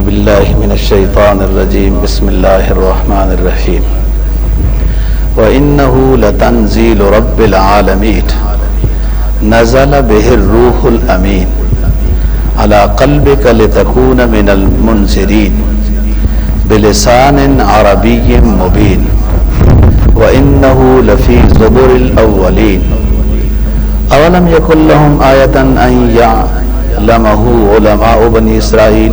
بالله من الشيطان الرجيم. بسم الله الرحمن الرحيم. وإنه لتنزيل رب العالمين. نزل به الروح الأمين. على قلبك لتكون من المنزلين بلسان عربي مبين. وإنه لفي زبر الأولين. أولم يكن لهم آية أن يعلمه علماء بني إسرائيل؟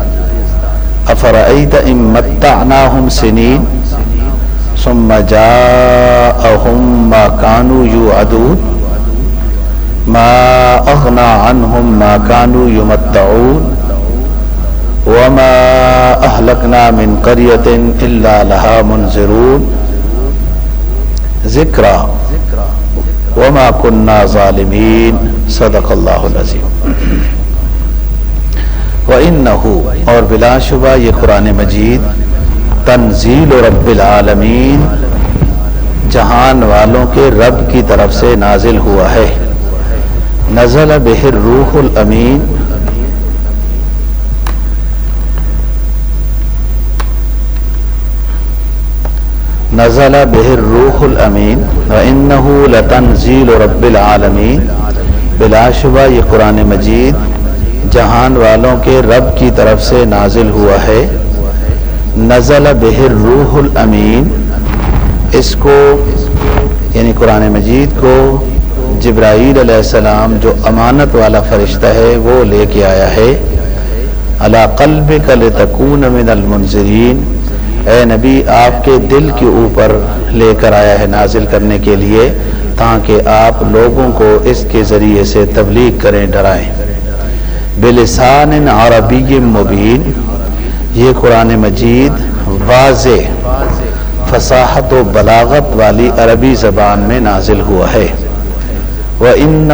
أفرأيت إن متعناهم سنين ثم جاءهم ما كانوا يوعدون؟ ما أغنى عنهم ما كانوا يمتعون؟ وما أهلكنا من قرية إلا لها منذرون؟ ذكرى. وما كنا ظالمين. صدق الله العظيم. وَإِنَّهُ، اور بلا شبہ یہ قرآن مجید، تنزیل رب العالمین، جہان والوں کے رب کی طرف سے نازل ہوا ہے۔ نزل بہر روح الامین۔ نزل بہر روح الامین۔ وَإِنَّهُ لَتَنزِيلُ رب العالمین بلا شبہ یہ قرآن مجید جہان والوں کے رب کی طرف سے نازل ہوا ہے۔ نزل بہر روح الامین۔ اس کو یعنی قرآن مجید کو جبرائیل علیہ السلام جو امانت والا فرشتہ ہے، وہ لے کے آیا ہے۔ اللہ قلب کل تکون من المنظرین اے نبی، آپ کے دل کے اوپر لے کر آیا ہے نازل کرنے کے لیے، تاکہ آپ لوگوں کو اس کے ذریعے سے تبلیغ کریں، ڈرائیں۔ بلسان عربی مبین، یہ قرآن مجید واضح فصاحت و بلاغت والی عربی زبان میں نازل ہوا ہے۔ وہ ان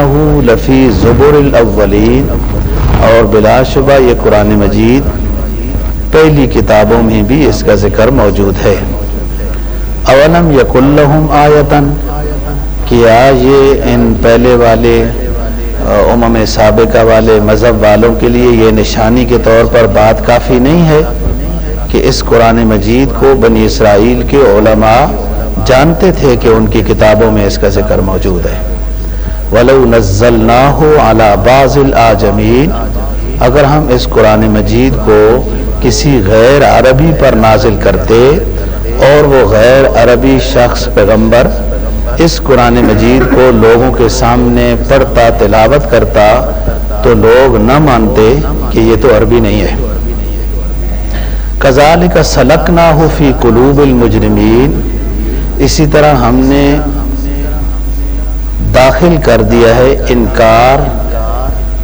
امم سابقہ والے مذہب والوں کے لیے یہ نشانی کے طور پر بات کافی نہیں ہے کہ اس قرآن مجید کو بنی اسرائیل کے علماء جانتے تھے کہ ان کی کتابوں میں اس کا ذکر موجود ہے۔ ولو نزل نہ ہو اعلیٰ بازل اگر ہم اس قرآن مجید کو کسی غیر عربی پر نازل کرتے اور وہ غیر عربی شخص پیغمبر اس قرآن مجید کو لوگوں کے سامنے پڑھتا، تلاوت کرتا تو لوگ نہ مانتے کہ یہ تو عربی نہیں ہے۔ کزال کا سلک نہ ہو فی قلوب المجرمین۔ اسی طرح ہم نے داخل کر دیا ہے انکار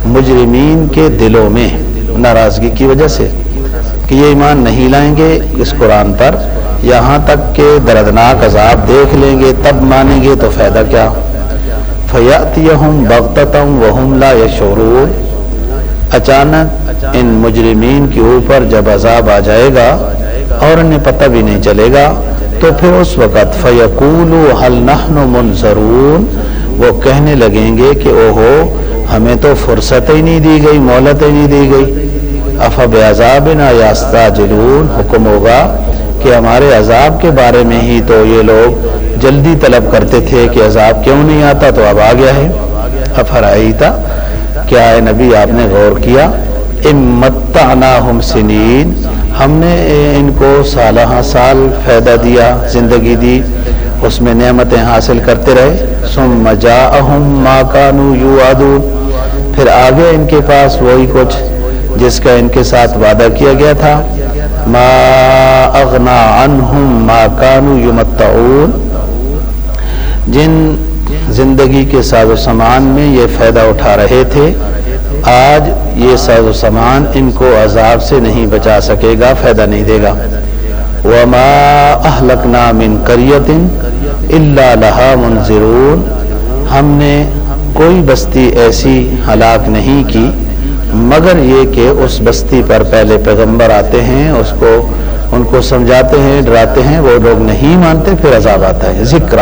مجرمین کے دلوں میں، ناراضگی کی وجہ سے کہ یہ ایمان نہیں لائیں گے اس قرآن پر۔ یہاں تک کہ دردناک عذاب دیکھ لیں گے، تب مانیں گے تو فائدہ کیا؟ فیاتی ہوں بغتم وہم لا یشورون اچانک ان مجرمین کے اوپر جب عذاب آ جائے گا اور انہیں پتہ بھی نہیں چلے گا، تو پھر اس وقت فیقول حل نحن منظرون۔ وہ کہنے لگیں گے کہ او ہو ہمیں تو فرصت ہی نہیں دی گئی مولت ہی نہیں دی گئی۔ افب عذاب نہ یاستہ جلون حکم ہوگا کہ ہمارے عذاب کے بارے میں ہی تو یہ لوگ جلدی طلب کرتے تھے کہ عذاب کیوں نہیں آتا، تو اب آ گیا ہے۔ افرائی تھا کیا ہے نبی آپ نے غور کیا؟ ہم سنین، ہم نے ان کو سالہ سال فائدہ دیا، زندگی دی، اس میں نعمتیں حاصل کرتے رہے۔ سم مجا ما کانو یو آدو پھر آگے ان کے پاس وہی کچھ جس کا ان کے ساتھ وعدہ کیا گیا تھا۔ ما اغنا عنہم ما کانو یمتعون جن زندگی کے ساز و سامان میں یہ فائدہ اٹھا رہے تھے، آج یہ ساز و سامان ان کو عذاب سے نہیں بچا سکے گا، فائدہ نہیں دے گا۔ وما اہلکنا من کریت اللہ لہا منظرون ہم نے کوئی بستی ایسی ہلاک نہیں کی مگر یہ کہ اس بستی پر پہلے پیغمبر آتے ہیں، اس کو، ان کو سمجھاتے ہیں، ڈراتے ہیں، وہ لوگ نہیں مانتے، پھر عذاب آتا ہے۔ ذکر۔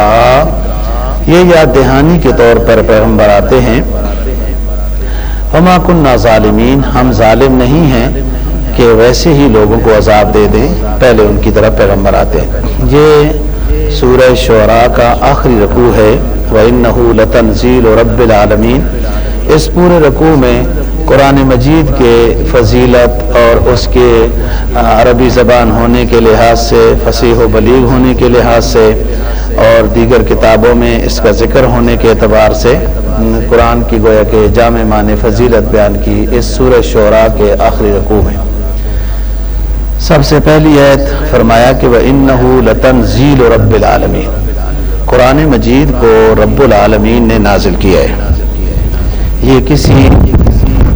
یہ یاد دہانی کے طور پر پیغمبر آتے ہیں۔ ہما کنہ ظالمین، ہم ظالم نہیں ہیں کہ ویسے ہی لوگوں کو عذاب دے دیں۔ پہلے ان کی طرف پیغمبر آتے ہیں۔ یہ سورہ شعراء کا آخری رکوع ہے۔ وَإِنَّهُ لَتَنزِيلُ رَبِّ الْعَالَمِينَ۔ اس پورے رکوع میں قرآن مجید کے فضیلت اور اس کے عربی زبان ہونے کے لحاظ سے، فصیح و بلیغ ہونے کے لحاظ سے اور دیگر کتابوں میں اس کا ذکر ہونے کے اعتبار سے قرآن کی گویا کہ جامع مان فضیلت بیان کی اس سورہ شعراء کے آخری رقوع میں۔ سب سے پہلی عید فرمایا کہ وہ انَََََََََََََََََََََََََََََََََََََََََ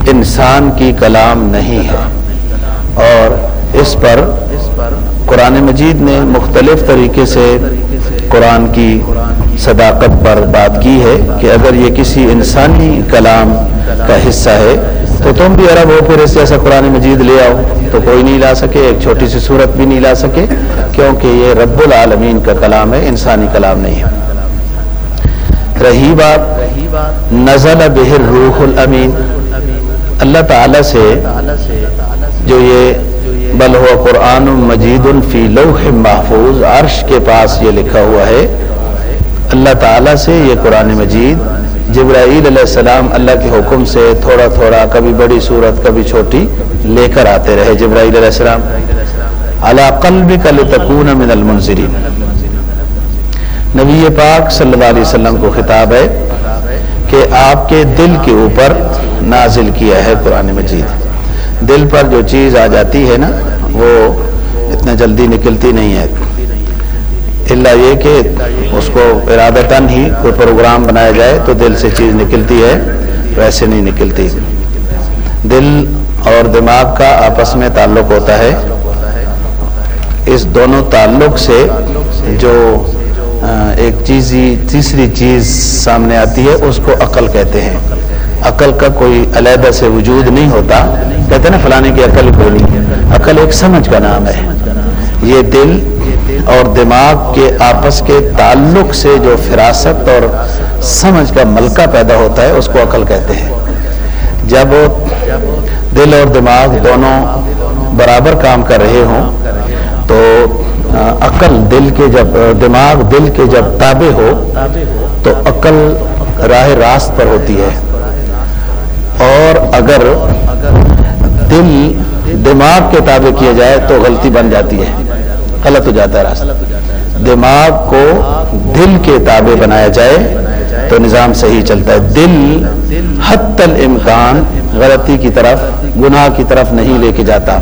انسان کی کلام نہیں ہے۔ اور اس پر قرآن مجید نے مختلف طریقے سے قرآن کی صداقت پر بات کی ہے کہ اگر یہ کسی انسانی کلام کا حصہ ہے تو تم بھی عرب ہو، پھر اس جیسا قرآن مجید لے آؤ۔ تو کوئی نہیں لا سکے، ایک چھوٹی سی صورت بھی نہیں لا سکے، کیونکہ یہ رب العالمین کا کلام ہے، انسانی کلام نہیں ہے۔ رہی بات، نزل بہر روح الامین۔ اللہ تعالی سے جو یہ بل ہوا قرآن مجید فی لوح محفوظ عرش کے پاس یہ لکھا ہوا ہے، اللہ تعالیٰ سے یہ قرآن مجید، جبرائیل علیہ السلام اللہ کے حکم سے تھوڑا تھوڑا، کبھی بڑی صورت، کبھی چھوٹی، لے کر آتے رہے جبرائیل علیہ السلام۔ علا قلب کل من المنظرین نبی پاک صلی اللہ علیہ وسلم کو خطاب ہے کہ آپ کے دل کے اوپر نازل کیا ہے قرآن مجید۔ دل پر جو چیز آ جاتی ہے نا، وہ اتنا جلدی نکلتی نہیں ہے۔ اللہ یہ کہ اس کو ارادتاً ہی کوئی پروگرام بنایا جائے تو دل سے چیز نکلتی ہے، ویسے نہیں نکلتی۔ دل اور دماغ کا آپس میں تعلق ہوتا ہے۔ اس دونوں تعلق سے جو ایک چیز تیسری چیز سامنے آتی ہے، اس کو عقل کہتے ہیں۔ عقل کا کوئی علیحدہ سے وجود نہیں ہوتا۔ کہتے ہیں نا فلانے کی عقل کوئی نہیں عقل ایک سمجھ کا نام ہے۔ یہ دل اور دماغ کے آپس کے تعلق سے جو فراست اور سمجھ کا ملکہ پیدا ہوتا ہے، اس کو عقل کہتے ہیں۔ جب دل اور دماغ دونوں برابر کام کر رہے ہوں، تو عقل دل کے جب دماغ دل کے جب تابع ہو، تو عقل راہ راست پر ہوتی ہے۔ اور اگر دل دماغ کے تابع کیا جائے، تو غلطی بن جاتی ہے۔ غلط ہو جاتا ہے راستہ۔ دماغ کو دل کے تابع بنایا جائے، تو نظام صحیح چلتا ہے۔ دل حت الامکان، غلطی کی طرف، گناہ کی طرف نہیں لے کے جاتا۔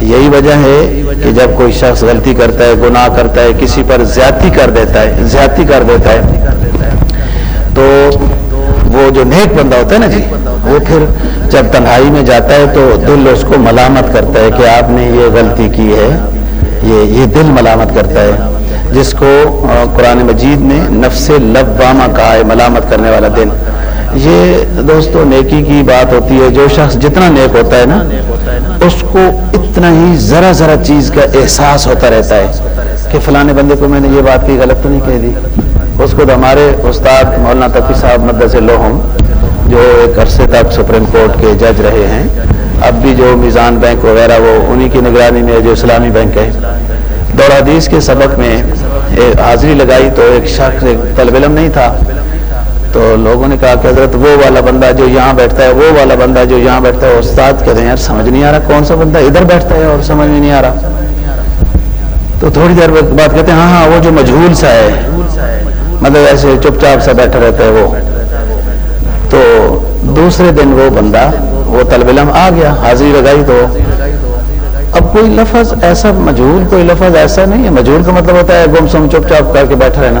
یہی وجہ ہے کہ جب کوئی شخص غلطی کرتا ہے، گناہ کرتا ہے، کسی پر زیادتی کر دیتا ہے، زیادتی کر دیتا ہے، تو وہ جو نیک بندہ ہوتا ہے نا جی وہ پھر جب تنہائی میں جاتا ہے تو دل اس کو ملامت کرتا ہے کہ آپ نے یہ غلطی کی ہے، یہ یہ دل ملامت کرتا ہے، جس کو قرآن مجید نے نفس لبامہ کہا ہے، ملامت کرنے والا دل۔ یہ دوستو نیکی کی بات ہوتی ہے، جو شخص جتنا نیک ہوتا ہے نا، اس کو اتنا ہی ذرا ذرا چیز کا احساس ہوتا رہتا ہے کہ فلانے بندے کو میں نے یہ بات کی، غلط تو نہیں کہہ دی۔ اس کو تو ہمارے استاد مولانا تقی صاحب مدد سے لوہم جو ایک عرصے تک سپریم کورٹ کے جج رہے ہیں، اب بھی جو میزان بینک وغیرہ، وہ انہی کی نگرانی میں جو اسلامی بینک ہے۔ دور حدیث کے سبق میں حاضری لگائی تو ایک شخص طلب علم نہیں تھا تو لوگوں نے کہا کہ حضرت وہ والا بندہ جو یہاں بیٹھتا ہے، وہ والا بندہ جو یہاں بیٹھتا ہے استاد کہتے ہیں، یار سمجھ نہیں آ رہا کون سا بندہ ادھر بیٹھتا ہے اور سمجھ میں نہیں آ رہا۔ تو تھوڑی دیر بعد کہتے ہیں ہاں ہاں وہ جو مجھول سا ہے مطلب ایسے چپ چاپ سا بیٹھا رہتا ہے وہ۔ تو دوسرے دن وہ بندہ، وہ طلب علم آ گیا، حاضری لگائی تو۔ اب کوئی لفظ ایسا مجھول، کوئی لفظ ایسا نہیں ہے۔ مجھول کا مطلب ہوتا ہے گم سم، چپ چاپ کر کے بیٹھا رہنا۔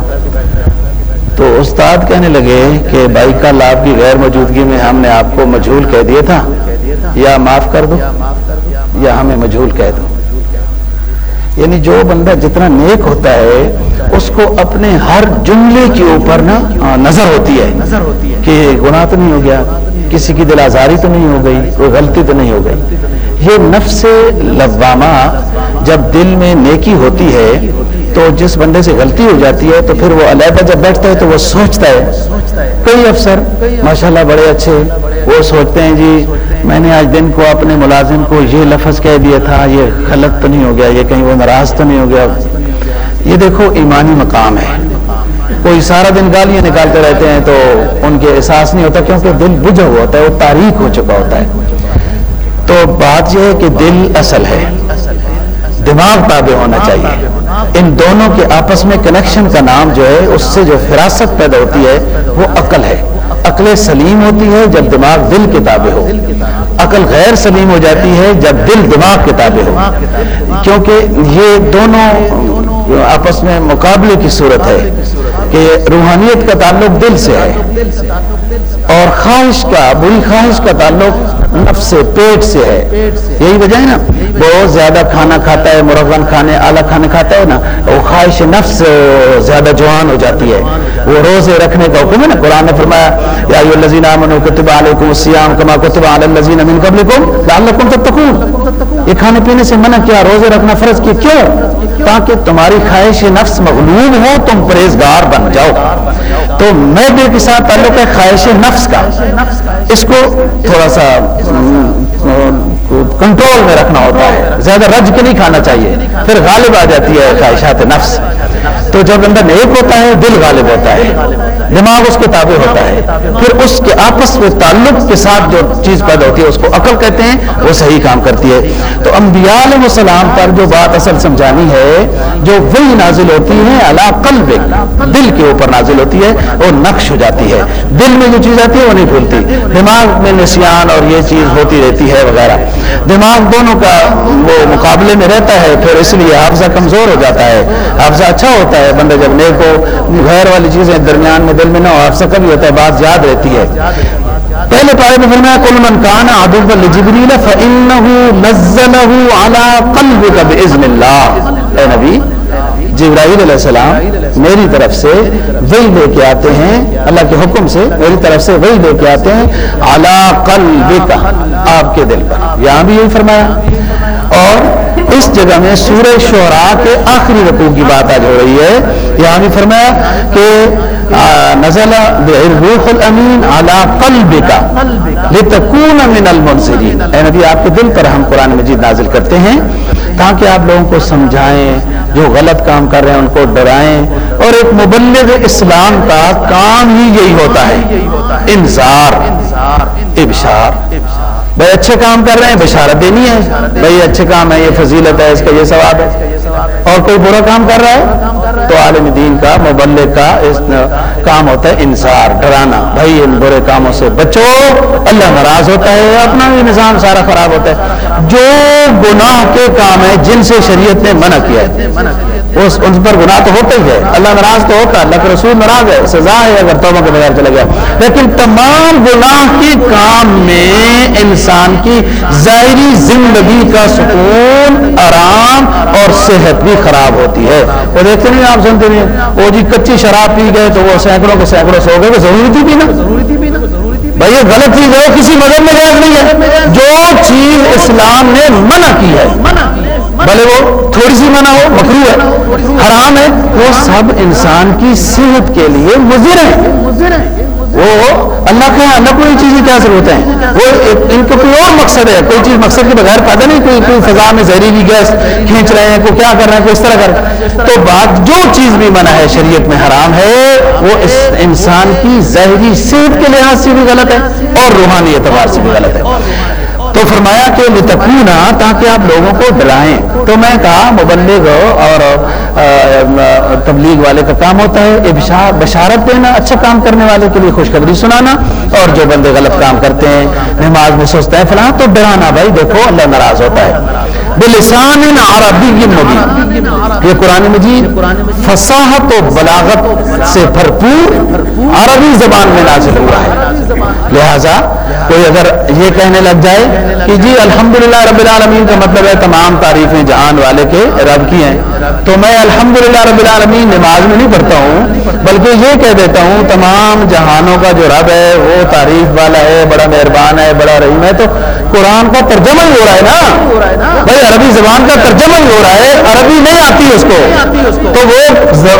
تو استاد کہنے لگے کہ بھائی کل آپ کی غیر موجودگی میں ہم نے آپ کو مجھول کہہ دیا تھا، یا معاف کر دو، یا ہمیں مجھول کہہ دو۔ یعنی جو بندہ جتنا نیک ہوتا ہے، اس کو اپنے ہر جملے کے اوپر نا نظر ہوتی ہے نظر ہوتی ہے کہ گناہ تو نہیں ہو گیا، کسی کی دل آزاری تو نہیں ہو گئی، کوئی غلطی تو نہیں ہو گئی۔ یہ نفس لوامہ جب دل میں نیکی ہوتی ہے تو جس بندے سے غلطی ہو جاتی ہے تو پھر وہ علیحدہ جب بیٹھتا ہے تو وہ سوچتا ہے۔ کئی افسر؟ ماشاءاللہ بڑے اچھے وہ سوچتے ہیں جی میں نے آج دن کو اپنے ملازم کو یہ لفظ کہہ دیا تھا، یہ غلط تو نہیں ہو گیا، یہ کہیں وہ ناراض تو نہیں ہو گیا۔ یہ دیکھو، ایمانی مقام ہے۔ کوئی سارا دن گالیاں نکالتے رہتے ہیں تو ان کے احساس نہیں ہوتا کیونکہ دل بجھا ہوا ہوتا ہے، وہ تاریخ ہو چکا ہوتا ہے۔ تو بات یہ ہے کہ دل اصل ہے۔ دماغ تابع ہونا چاہیے۔ ان دونوں کے آپس میں کنیکشن کا نام جو ہے، اس سے جو فراست پیدا ہوتی ہے، وہ عقل ہے۔ عقل سلیم ہوتی ہے جب دماغ دل کے تابع ہو۔ عقل غیر سلیم ہو جاتی ہے جب دل دماغ کے تابع ہو۔ کیونکہ یہ دونوں آپس میں مقابلے کی صورت ہے کہ روحانیت کا تعلق دل سے ہے۔ اور خواہش کا، بری خواہش کا تعلق نفس سے پیٹ سے ہے۔ یہی وجہ ہے نا۔ بہت زیادہ کھانا کھاتا ہے مرغن کھانے اعلیٰ کھانے کھاتا ہے نا وہ خواہش نفس زیادہ جوان ہو جاتی ہے۔ وہ روزے رکھنے کا حکم ہے نا۔ قرآن نے فرمایا، یا الذین آمنوا کتب علیکم الصیام کما کتب علی الذین من قبلکم لعلکم تتقون۔ یہ کھانے پینے سے منع کیا، روزے رکھنا فرض کیا کیوں؟ تاکہ تمہاری خواہش نفس مغلوب ہو، تم پرہیزگار بن جاؤ۔ تو میں دل کے ساتھ تعلق ہے خواہش نفس کا۔ اس کو تھوڑا سا کنٹرول میں رکھنا ہوتا ہے۔ زیادہ رج کے نہیں کھانا چاہیے۔ پھر غالب آ جاتی ہے خواہشات نفس۔ تو جب بندہ نیک ہوتا ہے، دل غالب ہوتا ہے۔ دماغ اس کے تابع ہوتا ہے۔ پھر اس کے آپس میں تعلق کے ساتھ جو چیز پیدا ہوتی ہے، اس کو عقل کہتے ہیں، وہ صحیح کام کرتی ہے۔ تو انبیاء علیہ السلام پر جو بات اصل سمجھانی ہے، جو وہی نازل ہوتی ہے اللہ قلب دل کے اوپر نازل ہوتی ہے، وہ نقش ہو جاتی ہے۔ دل میں جو چیز آتی ہے، وہ نہیں بھولتی۔ دماغ میں نسیان اور یہ چیز ہوتی رہتی ہے، وغیرہ۔ دماغ دونوں کا وہ مقابلے میں رہتا ہے، پھر اس لیے حافظہ کمزور ہو جاتا ہے۔ حافظہ اچھا ہوتا ہے، بندہ جب نیک ہو، غیر والی چیزیں درمیان میں دل میں نہ ہو، حافظہ کبھی ہوتا ہے، بات یاد رہتی ہے۔ پہلے پارے میں فرمایا کل من کان عدو لجبریل فانه نزله على قلبك باذن الله اے نبی جبرائیل علیہ السلام میری طرف سے وہی لے کے آتے ہیں۔ اللہ کے حکم سے میری طرف سے وہی لے کے آتے ہیں۔ اعلی قلبک آپ کے دل پر۔ یہاں بھی یہی فرمایا۔ اور اس جگہ میں سورہ شعراء کے آخری رکوع کی بات آج ہو رہی ہے۔ یہاں بھی فرمایا کہ نزل الروح الامین على قلبك لتكون من المنزلین اے نبی آپ کے دل پر ہم قرآن مجید نازل کرتے ہیں۔ تاکہ آپ لوگوں کو سمجھائیں، جو غلط کام کر رہے ہیں ان کو ڈرائیں۔ اور ایک مبلغ اسلام کا کام ہی یہی ہوتا ہے، انذار، ابشار۔ بھائی اچھے کام کر رہے ہیں، بشارت دینی ہے۔ بھائی اچھے کام ہے، یہ فضیلت ہے، اس کا یہ ثواب ہے۔ اور کوئی برا کام کر رہا ہے؟ تو عالم دین کا، مبلغ کا اس کام ہوتا ہے انصار، ڈرانا۔ بھائی، ان برے کاموں سے بچو۔ اللہ ناراض ہوتا ہے، اپنا بھی نظام سارا خراب ہوتا ہے۔ جو گناہ کے کام ہے جن سے شریعت نے منع کیا ہے۔ اس ان پر گناہ تو ہوتا ہی ہے۔ اللہ ناراض تو ہوتا ہے، اللہ کے رسول ناراض ہے، سزا ہے اگر توبہ کے بغیر چلا گیا لیکن تمام گناہ کے کام میں انسان کی ظاہری زندگی کا سکون، آرام اور صحت بھی خراب ہوتی ہے۔ وہ دیکھتے نہیں، آپ سنتے نہیں۔ وہ جی کچی شراب پی گئے تو وہ سینکڑوں کے سینکڑوں سو گئے ضروری تھی پینا بھائی، یہ غلط چیز ہے کسی مدد میں جائز نہیں ہے۔ جو چیز اسلام نے منع کی ہے بھلے وہ تھوڑی سی منع ہو، مکرو ہے۔ حرام ہے۔ وہ سب انسان کی صحت کے لیے مضر ہے وہ اللہ کے ہاں، اللہ کوئی چیز کیا ضرورت ہے وہ ان کا کوئی اور مقصد ہے۔ کوئی چیز مقصد کے بغیر پیدا نہیں، کوئی کوئی فضا میں زہریلی گیس کھینچ رہے ہیں، کوئی کیا کر رہے ہیں، کوئی اس طرح کر تو بات جو چیز بھی منع ہے شریعت میں حرام ہے، وہ اس انسان کی زہری صحت کے لحاظ سے بھی غلط ہے اور روحانی اعتبار سے بھی غلط ہے۔ تو فرمایا کہ لتکونا تاکہ آپ لوگوں کو ڈرائیں تو میں کہا، مبلغ اور تبلیغ والے کا کام ہوتا ہے۔ بشارت دینا اچھا کام کرنے والے کے لیے خوشخبری سنانا اور جو بندے غلط کام کرتے ہیں، نماز میں سوچتا ہے فلاں تو ڈرانا بھائی دیکھو، اللہ ناراض ہوتا ہے۔ بلسان عربی مبین۔ یہ قرآن مجید فصاحت و بلاغت سے بھرپور عربی زبان میں نازل ہوا ہے۔ لہذا کوئی اگر یہ کہنے لگ جائے کہ جی الحمدللہ رب العالمین کا مطلب ہے تمام تعریفیں جہان والے کے رب کی ہیں، تو میں الحمدللہ رب العالمین نماز میں نہیں پڑھتا ہوں، بلکہ یہ کہہ دیتا ہوں، تمام جہانوں کا جو رب ہے، وہ تعریف والا ہے، بڑا مہربان ہے، بڑا رحیم ہے۔ تو قرآن کا ترجمہ ہی ہو رہا ہے نا۔ بھائی عربی زبان کا ترجمہ ہو رہا ہے، عربی نہیں آتی اس کو۔ تو وہ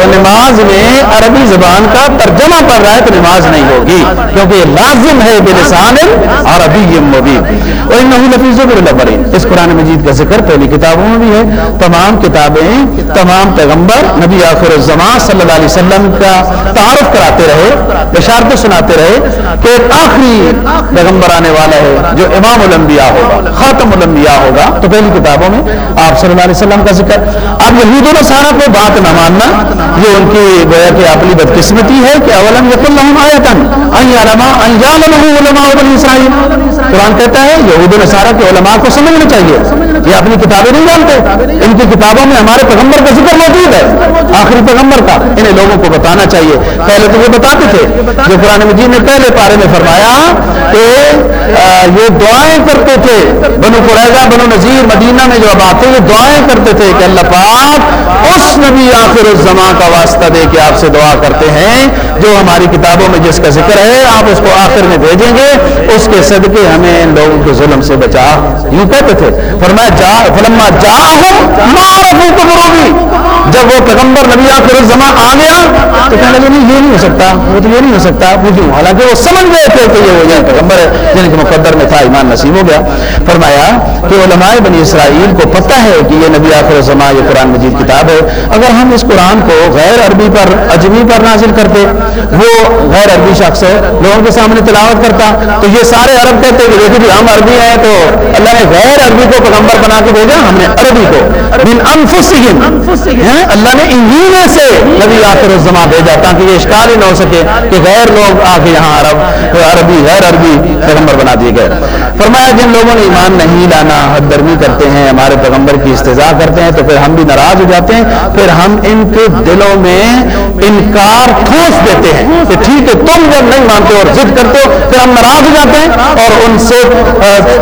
نماز میں عربی زبان کا ترجمہ پڑھ رہا ہے تو نماز نہیں ہوگی، کیونکہ یہ لازم ہے بلسان عربی مبین۔ اور ان لفیظ اس قرآن مجید کا ذکر پہلی کتابوں میں بھی ہے۔ تمام کتابیں، تمام پیغمبر نبی آخر الزمان صلی اللہ علیہ وسلم کا تعارف کراتے رہے بشارتیں سناتے رہے کہ آخری پیغمبر آنے والا ہے، جو امام الانبیاء ہوگا، خاتم الانبیاء ہوگا۔ تو پہلی کتاب کتابوں میں آپ صلی اللہ علیہ وسلم کا ذکر۔ اب یہود السارا کو بات نہ ماننا، یہ ان کی گویا کہ اپنی بدقسمتی ہے کہ اولم یق الحم آیتن علما علماء بنی اسرائیل۔ قرآن کہتا ہے یہود السارا کے علماء کو سمجھنا چاہیے۔ یہ اپنی کتابیں نہیں جانتے۔ ان کی کتابوں میں ہمارے پیغمبر کا ذکر موجود ہے، آخری پیغمبر کا۔ انہیں لوگوں کو بتانا چاہیے۔ پہلے تو وہ بتاتے تھے، جو قرآن مجید نے پہلے پارے میں فرمایا کہ یہ دعائیں کرتے تھے، بنو قریضہ بنو نذیر، مدینہ میں جو اب آتے یہ دعائیں کرتے تھے کہ اللہ پاک اس نبی آخر الزما کا واسطہ دے کے آپ سے دعا کرتے ہیں، جو ہماری کتابوں میں جس کا ذکر ہے، آپ اس کو آخر میں بھیجیں گے۔ اس کے صدقے ہمیں ان لوگوں کے ظلم سے بچا۔ یوں کہتے تھے۔ فرمایا جا فلما جا ہوں جب وہ پیغمبر نبی آخر الزما آ گیا تو کہنے لگے نہیں یہ نہیں ہو سکتا وہ تو یہ نہیں ہو سکتا وہ کیوں؟ حالانکہ وہ سمجھ گئے تھے کہ یہ ہو جائے پیغمبر ہے جن کے مقدر میں تھا ایمان نصیب ہو گیا۔ فرمایا کہ علماء بنی اسرائیل کو پتہ ہے کہ یہ نبی آخر الزما یہ قرآن مجید کتاب ہے۔ اگر ہم اس قرآن کو غیر عربی پر اجمی پر نازل کرتے وہ غیر عربی شخص ہے لوگوں کے سامنے تلاوت کرتا تو یہ سارے عرب کہتے کہ دیکھو جی ہم عربی ہیں تو اللہ نے غیر عربی کو پیغمبر بنا کے بھیجا ہم نے عربی کو۔ انفسہم اللہ نے انہی میں سے نبی آخر الزما بھیجا تاکہ یہ اشکال ہی نہ ہو سکے کہ غیر لوگ آ کے یہاں عرب عربی، غیر عربی پیغمبر بنا دیے گئے۔ فرمایا، جن لوگوں نے ایمان نہیں لانا، حد درمی کرتے ہیں، ہمارے پیغمبر کی استضاء کرتے ہیں، تو پھر ہم بھی ناراض ہو جاتے ہیں۔ پھر ہم ان کے دلوں میں انکار ٹھوس دیتے ہیں کہ ٹھیک ہے، تم جب نہیں مانتے اور ضد کرتے ہو، پھر ہم ناراض ہو جاتے ہیں اور ان سے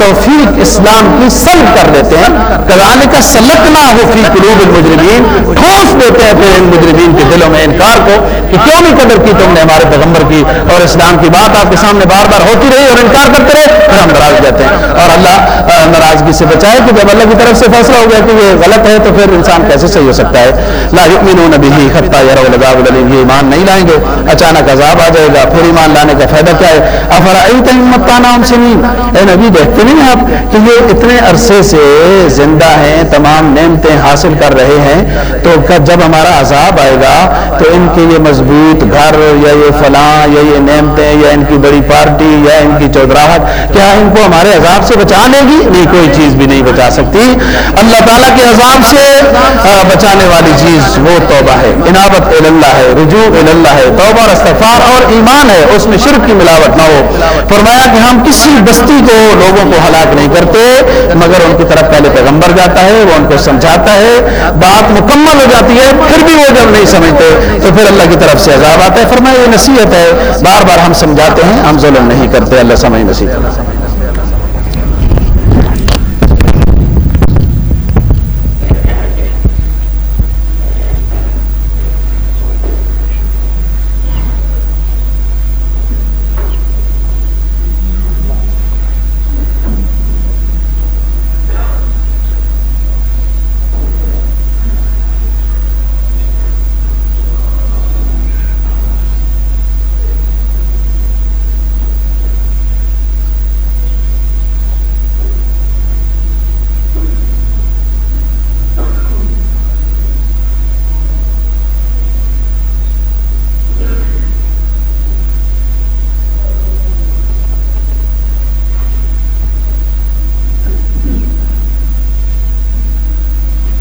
توفیق اسلام کی سلب کر دیتے ہیں۔ کزانے کا سلکنا ہو فی قلوب المجرمین۔ ٹھوس دیتے ہیں پھر ان مجرمین کے دلوں میں انکار کو کہ کیوں نہیں قدر کی تم نے ہمارے پیغمبر کی اور اسلام کی بات آپ کے سامنے بار بار ہوتی رہی اور انکار کرتے رہے، پھر ہم ناراض جاتے ہیں۔ اور اللہ ناراضگی سے بچائے کہ جب اللہ کی طرف سے فیصلہ ہو گیا کہ یہ غلط ہے تو پھر انسان کیسے صحیح ہو سکتا ہے؟ لا یؤمنون به خطا يروا العذاب الالم یہ ایمان نہیں لائیں گے۔ اچانک عذاب آ جائے گا، پھر ایمان لانے کا فائدہ کیا ہے؟ افرائیت متانا سنین؟ اے نبی، دیکھتے نہیں آپ کہ یہ اتنے عرصے سے زندہ ہیں، تمام نعمتیں حاصل کر رہے ہیں، تو جب ہمارا عذاب آئے گا تو ان کے یہ مضبوط گھر یا یہ فلاں یا یہ نعمتیں یا ان کی بڑی پارٹی یا ان کی چودراہٹ، کیا ان کو ہمارے عذاب سے بچا لے گی؟ نہیں، کوئی چیز بھی نہیں بچا سکتی۔ اللہ تعالیٰ کے عذاب سے بچانے والی چیز وہ توبہ ہے۔ انابت اللہ ہے، رجوع اللہ ہے، توبہ اور استفار اور ایمان ہے۔ اس میں شرک کی ملاوٹ نہ ہو۔ فرمایا کہ ہم کسی بستی کو، لوگوں کو ہلاک نہیں کرتے، مگر ان کی طرف پہلے پیغمبر جاتا ہے، وہ ان کو سمجھاتا ہے۔ بات مکمل ہو جاتی ہے، پھر بھی وہ جب نہیں سمجھتے، تو پھر اللہ کی طرف سے عذاب آتا ہے۔ فرمایا یہ نصیحت ہے، بار بار ہم سمجھاتے ہیں، ہم ظلم نہیں کرتے، اللہ سمجھ نصیحت